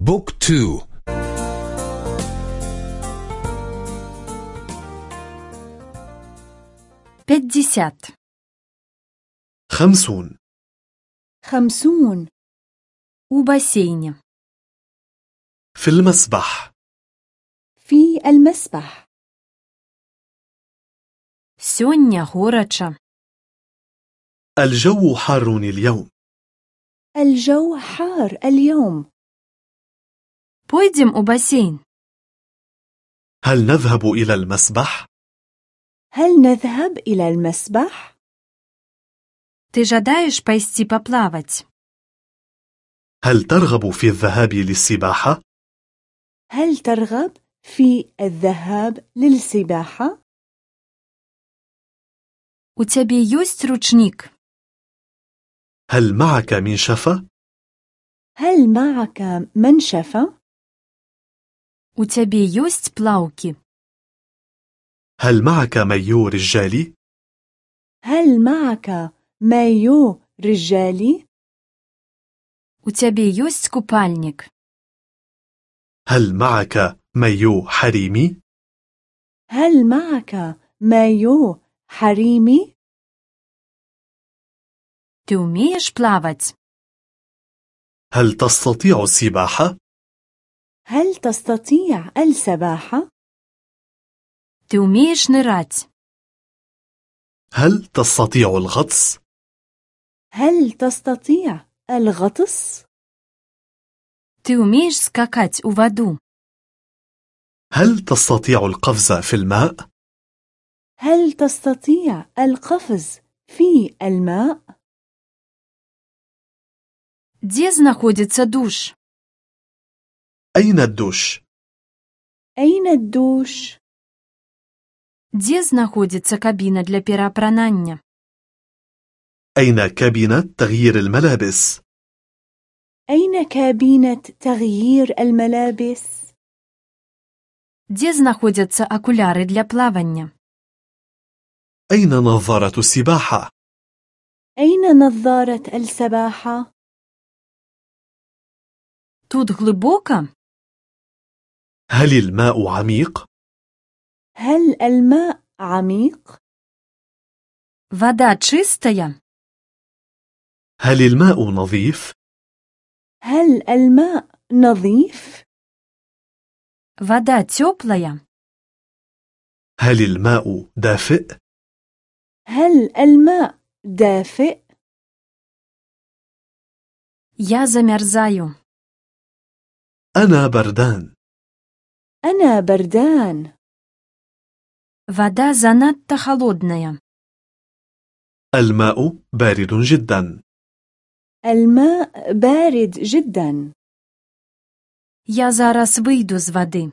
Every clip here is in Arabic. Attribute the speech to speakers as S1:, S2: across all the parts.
S1: book two.
S2: пяцьдзясят
S3: خمسون.
S4: خمسون.
S2: У басейне
S3: في المسبح.
S4: في المسبح.
S2: Сёння горача
S3: الجو حار اليوم.
S4: الجو حار اليوم.
S2: пойдем у бассейн
S3: هل نذهب إلى المسبح؟
S4: هل نذهب إلى المسبح؟
S2: ты жадаешь пойти поплавать
S3: هل ترغب في الذهاب للسباحة؟
S4: هل ترغب في الذهاب للسباحة؟
S2: у цябе ёсць ручнік
S3: هل معك منشفة؟
S4: هل معك منشفة؟
S2: у цябе ёсць плаўкі
S3: هل معك مايو رجالي؟
S4: هل معك مايو رجالي؟
S2: у цябе ёсць купальнік
S3: هل معك مايو حريمي؟
S4: هل معك مايو حريمي؟
S2: ты умеешь плавать
S3: هل تستطيع السباحة؟
S4: هل تستطيع السباحة؟
S2: ты умеешь нырать
S3: هل تستطيع الغطس؟
S4: هل تستطيع الغطس؟
S2: ты умеешь скакать у воду
S3: هل تستطيع القفز في الماء؟
S4: هل تستطيع القفز في الماء؟
S2: дзе знаходзіцца душ
S3: أين الدوش؟
S4: أين الدوش؟
S2: дзе знаходзіцца кабіна для пераапранання
S3: أين كابينة تغيير الملابس؟
S4: أين كابينة تغيير الملابس؟
S2: дзе знаходзяцца акуляры для плавання
S3: أين نظارة السباحة؟
S4: أين نظارة السباحة؟
S2: тут глибока
S3: هل الماء عميق؟
S4: هل الماء عميق؟
S2: вода чыстая
S3: هل الماء نظيف؟
S4: هل الماء نظيف؟
S2: вода теплая
S3: هل الماء دافئ؟
S4: هل الماء دافئ؟
S2: я замерзаю
S3: أنا بردان
S4: أنا بردان
S2: вода занадто холодная
S3: الماء بارد جدا
S4: الماء بارد جدا
S2: я зараз выйду з воды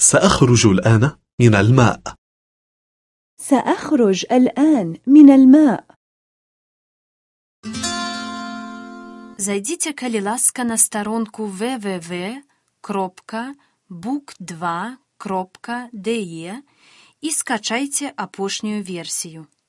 S3: سأخرج الآن من الماء
S4: سأخرج الآن من الماء
S2: Зайдите, калі ласка, на старонку book2.de и скачайте апошнюю версию